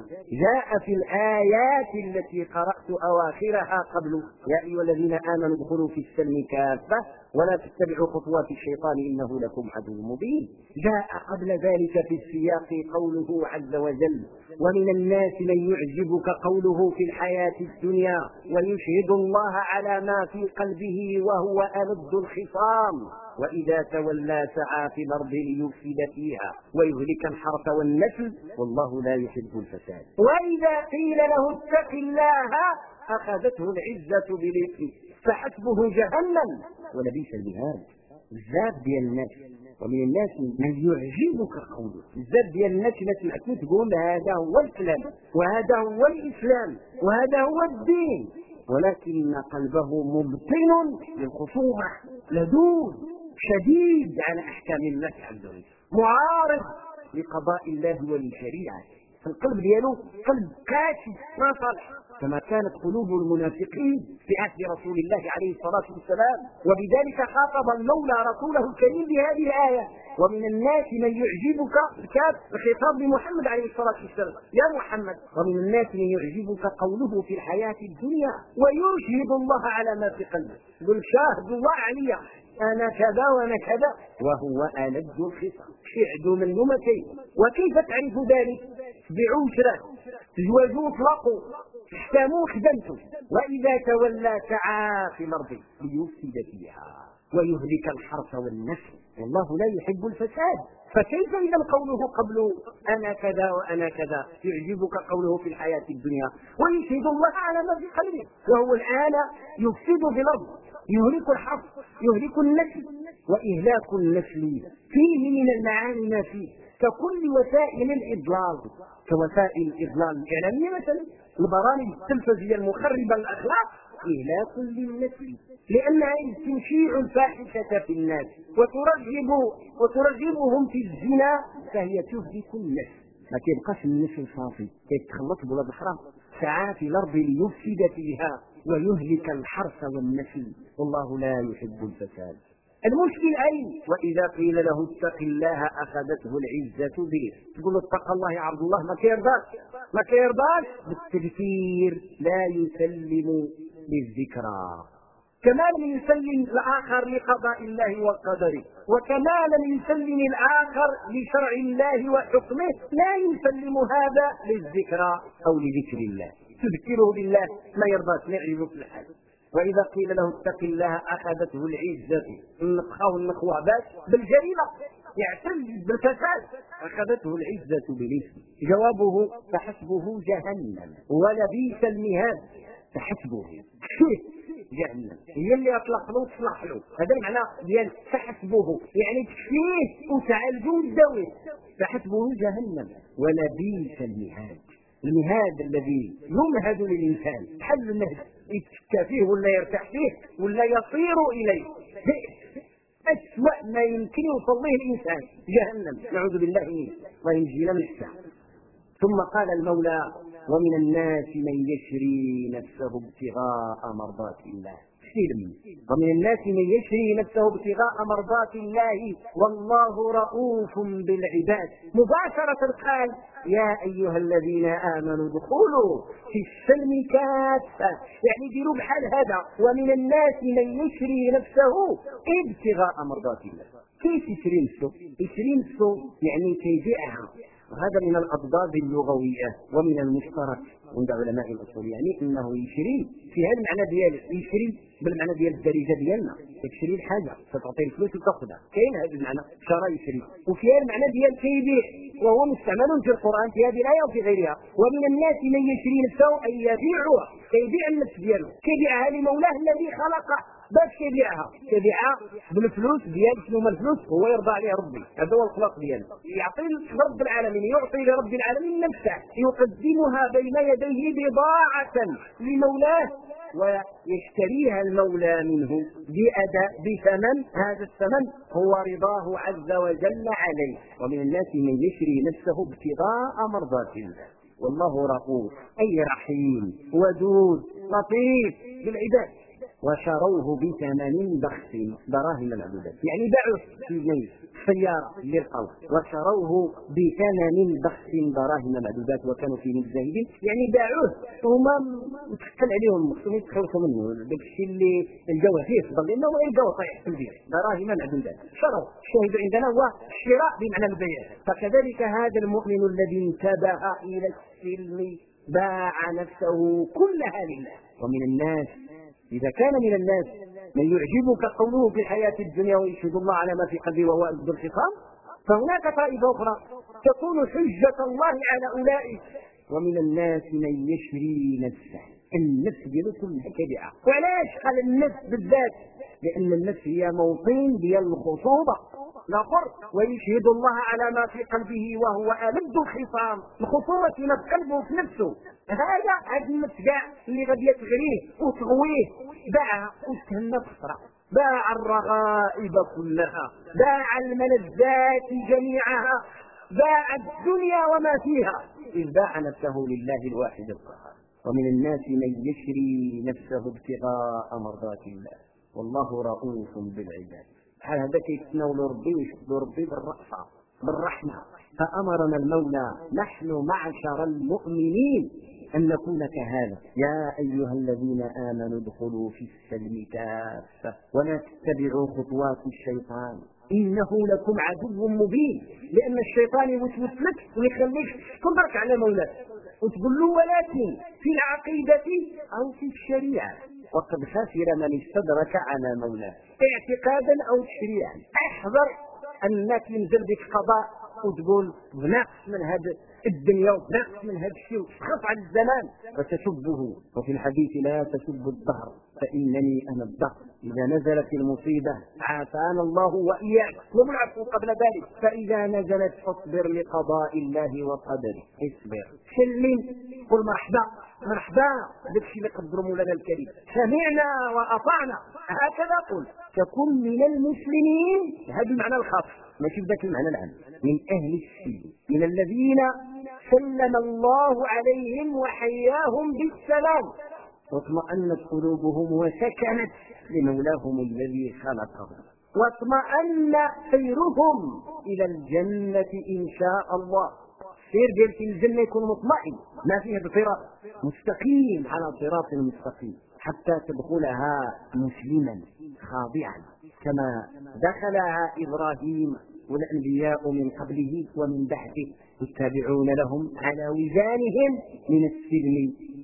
جاء في الآيات التي قرأت أواخرها قبل. يا أيها الذين آمنوا ادخلوا في السلم كافة. ولا تتبعوا خطوات الشيطان إنه لكم عدو مبين. جاء قبل ذلك في السياق قوله عز وجل ومن الناس من يعجبك قوله في الحياة الدنيا ويشهد الله على ما في قلبه وهو ألد الخصام. وإذا تولى سعى في الأرض ليفسد فيها ويهلك الحرث والنسل والله لا يحب الفساد. وإذا قيل له اتق الله أخذته العزة بالإثم فحسبه جهنم. ولبئس المهاد. بزاف ديال الناس. ومن الناس من يعجبك قوله. بزاف ديال الناس ما سمعتني تقول هذا هو الإسلام. وهذا هو الإسلام. وهذا هو الدين. ولكن قلبه مبطن للخصومة. لدود. شديد على أحكام الله عز وجل. معارض لقضاء الله ولشريعته القلب ديالو قلب قاسي ما صالح. كما كانت قلوب المنافقين في عهد رسول الله عليه الصلاة والسلام وبذلك خاطب المولى رسوله الكريم بهذه الآية ومن الناس من يعجبك كتاب الخطاب لمحمد عليه الصلاة والسلام. يا محمد ومن الناس من يعجبك قوله في الحياة الدنيا ويشهد الله على ما في قلبه. قل شاهد الله عليا أنا كذا وأنا كذا وهو ألد الخصام شعد من نمتين. وكيف تعرف ذلك؟ بعشره زواجوا اطلقوا احكموا خدمتم وإذا تولى سعى في الأرض ليفسد فيها ويهلك الحرث والنسل. والله لا يحب الفساد. فكيف إذا قوله قبل أنا كذا وأنا كذا؟ يعجبك قوله في الحياة الدنيا. ويشهد الله على ما في قلبه. وهو الآن يفسد في الأرض. يهلك الحرث يهلك النسل. وإهلاك النسل فيه من المعاني ما فيه. ككل وسائل الإضلال. كوسائل الإضلال. الاعلاميه مثلا. البرامج التلفزيونية المخربة للاخلاق إهلاك للنسل لأنها تشيع الفاحشة في الناس. وترغب وترغبهم في الزنا فهي تهلك النسل ما كيبقاش النسل صافي. كيتخلط بلاد أخرى سعى في الأرض ليفسد فيها ويهلك الحرث والنسل والله لا يحب الفساد. المشكل أين؟ وإذا قيل له اتق الله أخذته العزة به. تقول له اتق الله يا عبد الله ما كيرضاش ما كيرضاش بالتذكير لا يسلم للذكرى. كما لم يسلم الآخر لقضاء الله وقدره وكما لم يسلم الآخر لشرع الله وحكمه لا يسلم هذا للذكرى أو لذكر الله. تذكره بالله ما يرضاش ما يعجبه في الحال. وإذا قيل له اتق الله أخذته العزة. نفخه النخوة باش بالجريمة. يعتز بالفساد. أخذته العزة بالإثم. جوابه فحسبه جهنم. ولبيس المهاد. فحسبه. جهنم. هي اللي اطلق له تصلح له. هذا المعنى ديال فحسبه. يعني تكفيه وتعالجه وتداويه فحسبه جهنم. ولبيس المهاد. المهاد الذي يمهد للإنسان. حل النهج يتكى فيه ولا يرتاح فيه ولا يصير إليه. أسوأ ما يمكن يوصل به الإنسان. جهنم. نعوذ بالله منه. وينجينا من الساعة. ثم قال المولى ومن الناس من يشري نفسه ابتغاء مرضات الله. سلم ومن الناس من يشري نفسه ابتغاء مرضات الله والله رؤوف بالعباد. مباشرة قال يا أيها الذين آمنوا ادخلوا في السلم كافة. يعني ديروا بحال هذا ومن الناس من يشري نفسه ابتغاء مرضات الله. كيف يشري نفسه؟ يشري نفسه يعني كيبيعها وهذا من الأضداد اللغوية ومن المشترك عند علماء الأصول يعني أنه يشري في هذا المعنى ديال يشري بالمعنى ديال الدارجة ديالنا. تشري الحاجة ستعطي الفلوس وتأخذها. كاين هذا المعنى شرى يشري وفي هذا المعنى ديال كيبيع وهو مستعمل في القرآن في هذه الآية وفي غيرها. ومن الناس من يشري نفسه أي يبيعها. كيبيع النفس دياله كيبيعها لمولاه الذي خلقه. باش كيبيعها كيبيعها بالفلوس ديال شنو الفلوس؟ هو يرضى عليه ربي. هذا هو الخلق ديالو يعطي رب العالمين. يعطي لرب العالمين نفسه. يقدمها بين يديه بضاعة لمولاه ويشتريها المولى منه بأداء بثمن. هذا الثمن هو رضاه عز وجل عليه. ومن الناس من يشري نفسه ابتغاء مرضات الله. والله رؤوف. أي رحيم. ودود. لطيف. بالعباد. وشروه بثمن بخس دراهم العبودات يعني باعوه في جنيه سيارة للقوم. وشروه بثمن بخس دراهم العبودات وكانوا فيه متزاهدين يعني باعوه هما متحكم عليهم خصهم يتخلصوا منه. داك الشيء اللي الجو فيه افضل لأنه الجو طايح في البيع دراهم العبودات شروا الشاهد عندنا هو الشراء بمعنى البيع. فكذلك هذا المؤمن الذي انتبه إلى السلم باع نفسه كلها لله ومن الناس إذا كان من الناس من يعجبك قوله في الحياة الدنيا ويشهد الله على ما في قلبه وهو أسد الخصام فهناك طائفة أخرى. تكون حجة الله على أولئك. ومن الناس من يشري نفسه. النفس ديالو كلها كبيعة وعلاش قال النفس بالذات لأن النفس هي موطن ديال الخصوبة لا فرق. ويشهد الله على ما في قلبه وهو ألد الخصام. الخصومة ما في قلبه في نفسه. هذا هذا النفس كاع اللي غادي تغريه وتغويه. باعها وتهنى بخسرة باع الرغائب كلها. باع الملذات جميعها. باع الدنيا وما فيها. إذ باع نفسه لله الواحد القهار. ومن الناس من يشري نفسه ابتغاء مرضات الله. والله رؤوف بالعباد. هذا كيتناول ربي ويشد ربي بالرأفة بالرحمة. فأمرنا المولى نحن معشر المؤمنين أن نكون كهذا. يا أيها الذين آمنوا ادخلوا في السلم كافة ولا تتبعوا خطوات الشيطان. إنه لكم عدو مبين. لأن الشيطان يوسوس لك ويخليك. تنظرك على مولاك وتقول له ولكن في العقيدة أو في الشريعة. وقد خسر من استدرك على مولاه. اعتقادا أو تشريعا. أحذر أنك ينزل بك قضاء. وتقول بنقص من هذا الدنيا وبنقص من هذا الشيء وتخف على الزمان. فتسبه وفي الحديث لا تسبوا الدهر فإنني أنا الدهر. إذا نزلت المصيبة عافانا الله وإياك. العفو قبل ذلك. فإذا نزلت فاصبر لقضاء الله وقدره. اصبر. سلم. قل مرحبا. مرحبا. داك الشيء اللي قدر مولانا الكريم. سمعنا وأطعنا. هكذا قل. تكن من المسلمين. هذا المعنى الخاص. ماشي بذاك المعنى العام. من أهل السلم من الذين سلم الله عليهم وحياهم بالسلام. واطمأنت قلوبهم وسكنت لمولاهم الذي خلقهم. واطمأن سيرهم إلى الجنة إن شاء الله. سير ديال في الجنة يكون مطمئن. ما فيه بصراط مستقيم على صراط مستقيم. حتى تدخلها مسلما خاضعا. كما دخلها إبراهيم والأنبياء من قبله ومن بعده يتابعون لهم على وزانهم من السلم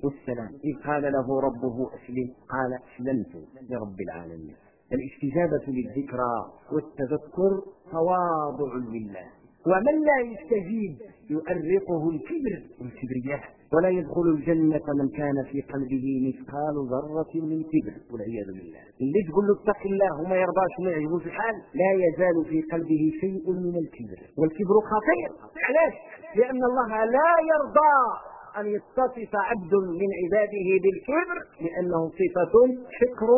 والسلام. إذ قال له ربه أسلم. قال أسلمت لرب العالمين. الإستجابة للذكرى والتذكر تواضع لله. ومن لا يستجيب يؤرقه الكبر والكبرياء ولا يدخل الجنة من كان في قلبه مثقال ذرة من كبر. والعياذ بالله. اللي تقول له اتق الله وما يرضاش وما يعجبوش الحال لا يزال في قلبه شيء من الكبر. والكبر خطير. علاش؟ لأن الله لا يرضى أن يتصف عبد من عباده بالكبر لأنه صفة شكر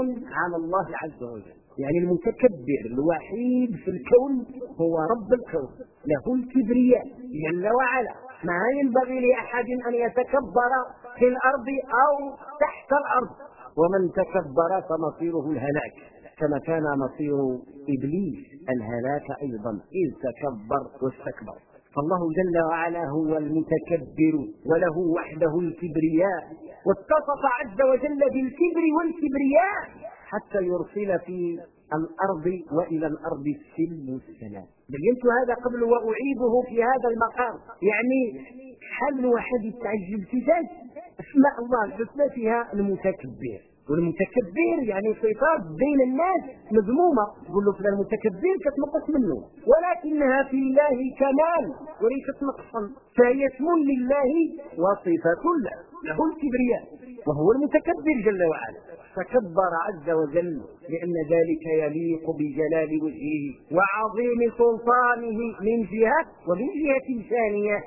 على الله عز وجل. يعني المتكبر الوحيد في الكون هو رب الكون. له الكبرياء جل وعلا. ما ينبغي لأحد أن يتكبر في الأرض أو تحت الأرض. ومن تكبر فمصيره الهلاك كما كان مصير إبليس الهلاك أيضا إذ تكبر واستكبر. فالله جل وعلا هو المتكبر وله وحده الكبرياء. واتصف عز وجل بالكبر والكبرياء حتى يرسل في الأرض وإلى الأرض السلم والسلام بينت هذا قبل وأعيده في هذا المقام. يعني حل واحد يتعجب كتاب أسماء الله الحسنى فيها المتكبر. والمتكبر يعني صفات بين الناس مذمومة. تقول له فلان متكبر كتنقص منه. ولكنها في الله كمال وليست نقصا. فهي اسم لله وصفة له. له الكبرياء. وهو المتكبر جل وعلا. تكبر عز وجل لأن ذلك يليق بجلال وجهه وعظيم سلطانه من جهة ومن جهة ثانية.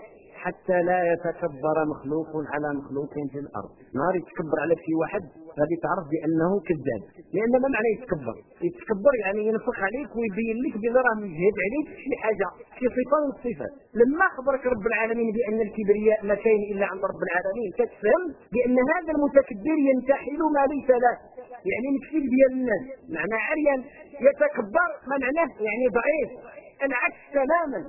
حتى لا يتكبر مخلوق على مخلوق في الأرض. نهار يتكبر على شي واحد غادي تعرف بأنه كذاب. لأن ما معنى يتكبر؟ يتكبر يعني ينفخ عليك ويبين لك بلي راه مجهد عليك شي حاجة شي صفة من الصفات. لما أخبرك رب العالمين بأن الكبرياء ما كاين إلا عند رب العالمين كتفهم بأن هذا المتكبر ينتحل ما ليس له. يعني مكسب ديال الناس. معنى عريان. يتكبر ما معناه يعني ضعيف. العكس تماما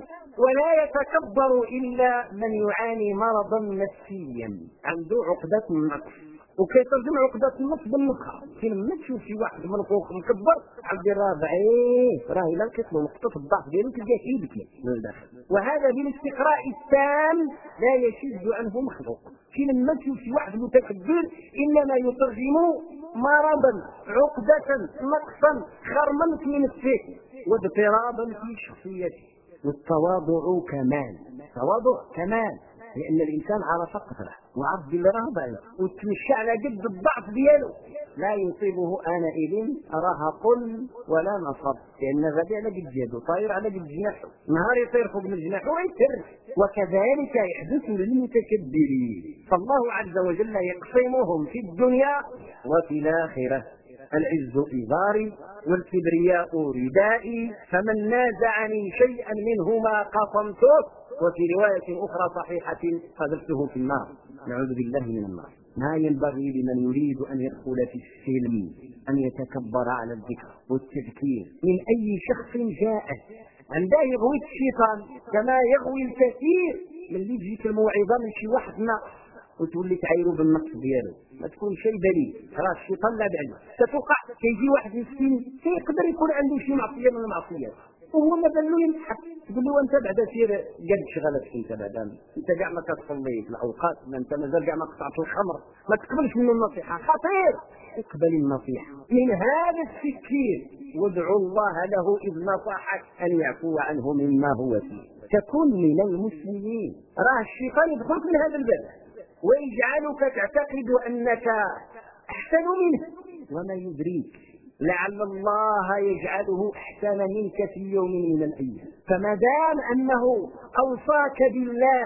ولا يتكبر إلا من يعاني مرضا نفسيا. عنده عقدة النقص وكيترجم عقدة النص بالنسخة فين ما تشوف شي واحد من فوق مكبر عندي راه ضعيف راه لقيت له نقطة الضعف ديالو تلقاه يبكي من الداخل وهذا بالاستقراء التام لا يشد عنه مخلوق. فين ما تشوف شي واحد متكبر إنما يترجم مرضا عقدة نقصا خرما من الفكر واضطرابا في شخصيته والتواضع كمال التواضع كمال لأن الإنسان عرف قدره وعرف باللي راه ضعيف وتمشى على قد الضعف ديالو لا يصيبه آنئذ رهق ولا نصب. لأن غادي على قد جهده طاير على قد جناحه نهار يطير فوق من جناحه ويتر. وكذلك يحدث للمتكبرين. فالله عز وجل يقسمهم في الدنيا وفي الآخرة. العز إزاري والكبرياء ردائي. فمن نازعني شيئا منهما قصمته وفي رواية أخرى صحيحة قذفته في النار. نعوذ بالله من النار. ما ينبغي لمن يريد أن يدخل في السلم أن يتكبر على الذكر والتذكير من أي شخص جاء عنده يغوي الشيطان كما يغوي الكثير من اللي تجيك الموعظة من شي واحد ناقص وتولي تعايروا بالنقص ديالو. ما تكون شيء دليل. راه الشيطان لا بعلم. تتوقع كيجي واحد مسكين كيقدر يكون عنده شي معصية من المعصيات وهو ما بان له ينحك تقول له أنت بعدا سير قد شغلك أنت بعدا أنت كاع ما كتصلي في الأوقات ما أنت مازال كاع ما قطعت الخمر ما تقبلش منه النصيحة. خطير. اقبل النصيحة. من هذا السكين وادعو الله له إذ نصحك أن يعفو عنه مما هو فيه. تكون من المسلمين. راه الشيطان يدخلك من هذا الباب. ويجعلك تعتقد أنك أحسن منه. وما يدريك. لعل الله يجعله أحسن منك في يوم من الأيام. فما دام أنه أوصاك بالله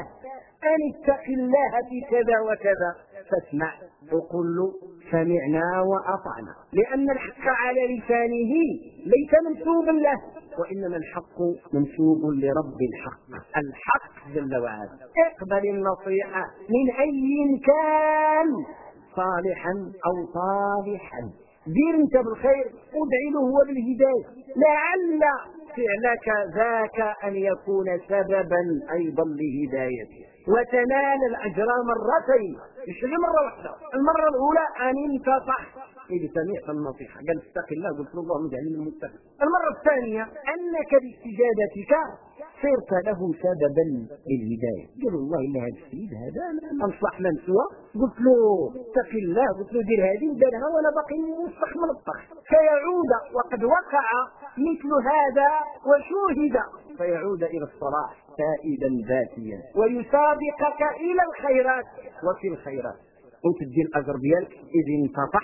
أن اتق الله في كذا وكذا فاسمع. وقل سمعنا وأطعنا. لأن الحق على لسانه ليس منسوبا له وإنما الحق منسوب لرب الحق. الحق جل وعلا. اقبل النصيحة. من أي كان؟ صالحا أو صالحا دير انت بالخير وادعي له هو بالهداية. لعل فعلك ذاك أن يكون سببا أيضا لهدايته وتنال الاجر مرتين. مش مرة واحدة؟ المرة الأولى أن انتصح إذا سمعت النصيحة قال اتق الله قلت له اللهم اجعلني من المتقين. المرة الثانية أنك باستجابتك صرت له سببا للهداية. قال والله إلا هذا السيد هذا أنصح من سوى. قلت له اتق الله قلت له دير هذه ودارها وأنا باقي مستحمل الطخ. فيعود وقد وقع مثل هذا وشوهد. فيعود إلى الصلاح سائدا ذاتيا. ويسابقك إلى الخيرات وفي الخيرات. وتدي الاجر ديالك اذ انتفع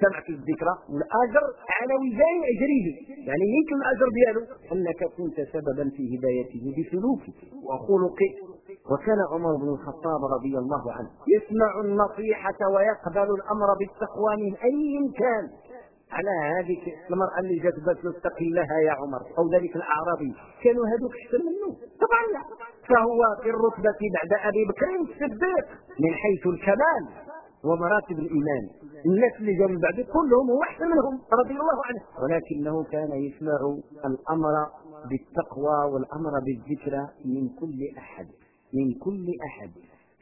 سمعت الذكرى. والاجر على وزان اجره يعني يمكن الاجر ديالو. أنك كنت سببا في هدايته بسلوكك وخلقك. وكان عمر بن الخطاب رضي الله عنه يسمع النصيحة ويقبل الأمر بالتقوى من أي كان على هذه المرأة اللي جات بات اتق الله يا عمر. أو ذلك الأعرابي. كانوا هذوك أحسن منه. طبعا لا. فهو في الرتبة بعد أبي بكر الصديق. من حيث الكمال. ومراتب الإيمان. الناس اللي جاءوا من بعد كلهم هو أحسن منهم رضي الله عنه. ولكنه كان يسمع الأمر بالتقوى والأمر بالذكرى من كل أحد من كل أحد.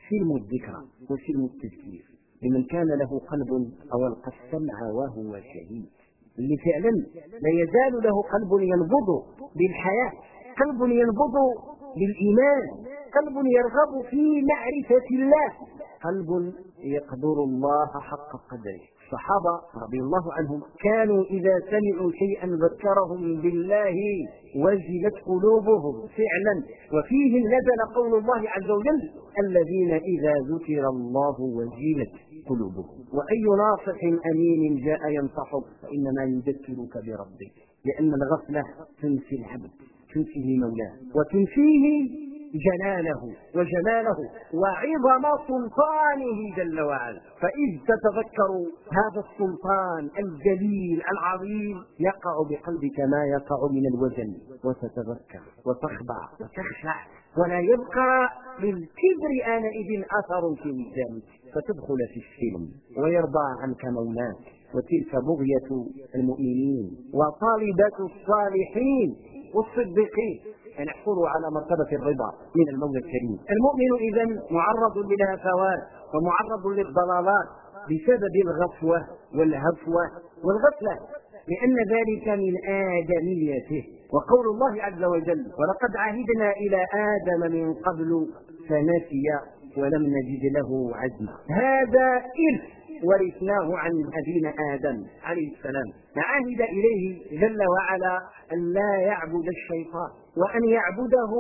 سلم الذكرى وسلم التذكير. لمن كان له قلب أو ألقى السمع وهو شهيد. اللي فعلا لا يزال له قلب ينبض بالحياة قلب ينبض بالإيمان قلب يرغب في معرفة الله. قلب يقدر الله حق قدره. الصحابة رضي الله عنهم كانوا إذا سمعوا شيئا ذكرهم بالله وجلت قلوبهم فعلا. وفيهم نزل قول الله عز وجل الذين إذا ذكر الله وجلت قلوبهم. وأي ناصح أمين جاء ينصحك فإنما يذكرك بربك لأن الغفلة تنسي العبد تنسي لمولاه وتنسيه جلاله وجماله وعظم سلطانه جل وعلا. فإذ تتذكر هذا السلطان الجليل العظيم يقع بقلبك ما يقع من الوجل وتتذكر وتخضع وتخشع ولا يبقى للكبر آنئذ أثر في وجدانك فتدخل في السلم ويرضى عنك مولاك وتلك بغية المؤمنين وطالبة الصالحين والصديقين. يحصل على مرتبة الرضا من المولى الكريم. المؤمن إذا معرض للهفوات ومعرض للضلالات بسبب الغفوة والهفوة والغفلة لأن ذلك من آدميته وقول الله عز وجل ولقد عهدنا إلى آدم من قبل فنسي ولم نجد له عزما. هذا إرث ورثناه عن أبينا آدم عليه السلام. فعهد إليه جل وعلا أن لا يعبد الشيطان وأن يعبده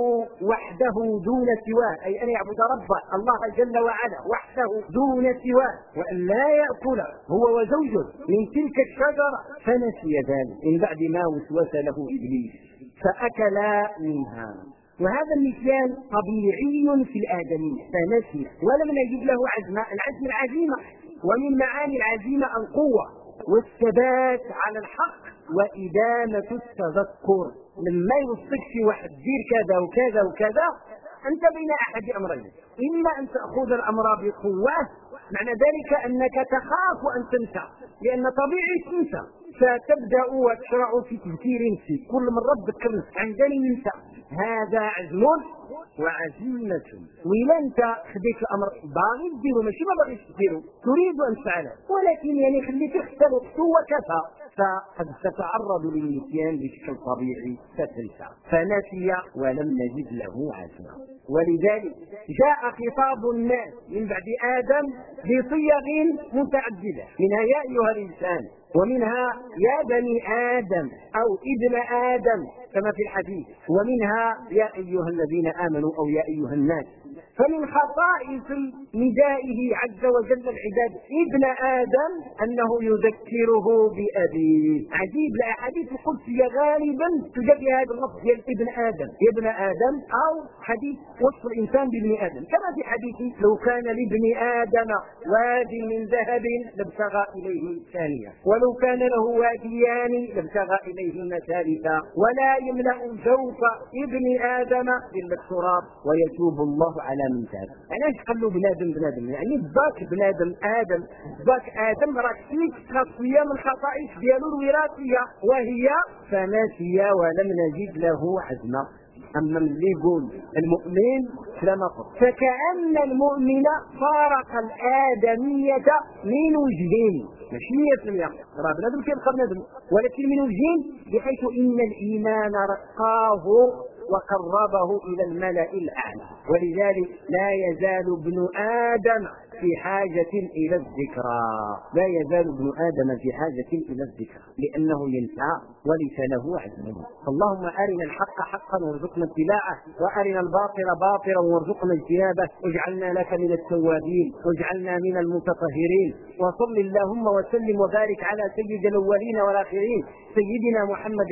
وحده دون سواه أي أن يعبد ربه الله جل وعلا وحده دون سواه وأن لا يأكل هو وزوجه من تلك الشجرة. فنسي ذلك من بعد ما وسوس له إبليس فأكلا منها. وهذا النسيان طبيعي في الآدمية. فنسي ولم نجد له عزما العزم العزيمة. ومن معاني العزيمة القوة والثبات على الحق وإدامة التذكر. لما يوصيك شي واحد دير كذا وكذا وكذا أنت بين أحد أمرين. إما أن تأخذ الأمر بقوة معنى ذلك أنك تخاف أن تنسى لأن طبيعي تنسى. فتبدأ وتشرع في تذكير نفسك كل مرة تذكر عندني ينسى هذا عزم وعزيمة. وإلا أنت خديت الأمر باغي تديرو ماشي ما باغيش تديرو تريد أن تفعله ولكن يعني خليته حتى الوقت وكفى فقد تتعرض للنسيان بشكل طبيعي فتنسى فنسي ولم نجد له عزما ولذلك جاء خطاب الناس من بعد آدم بصيغ متعددة. منها يا أيها الإنسان ومنها يا بني آدم أو ابن آدم. كما في الحديث ومنها يا أيها الذين آمنوا أو يا أيها الناس فمن خصائص ندائه عز وجل العباد ابن آدم أنه يذكره بأبيه. عجيب الأحاديث القدسية غالبا تجد هذا اللفظ ديال ابن آدم ابن آدم أو حديث وصف الإنسان بابن آدم. كما في حديث لو كان لابن آدم واد من ذهب لابتغى إليه ثانية ولو كان له واديان لابتغى إليهن ثالثا ولا يملأ جوف ابن آدم إلا التراب ويتوب الله على من تاب. علاش قالوا بنادم بنادم يعني باك بنادم آدم باك آدم راه فيك خاصيه من خصائص ديالو الوراثية وهي فنسي ولم نجد له عزما. أما اللي يقول المؤمن كلام فكأن المؤمن فارق الآدمية من وجهين. ماشي 100% راه بنادم كيبقى بنادم. ولكن من وجهين بحيث إن الإيمان رقاه وقربه إلى الملأ الأعلى. ولذلك لا يزال ابن آدم في حاجة إلى الذكرى. لا يزال ابن آدم في حاجة إلى الذكرى. لأنه ينسى وليس له عزم اللهم أرنا الحق حقا وارزقنا اتباعه وأرنا الباطل باطلا وارزقنا اجتنابه. واجعلنا لك من التوابين واجعلنا من المتطهرين. وصل اللهم وسلم وبارك على سيد الأولين والآخرين سيدنا محمد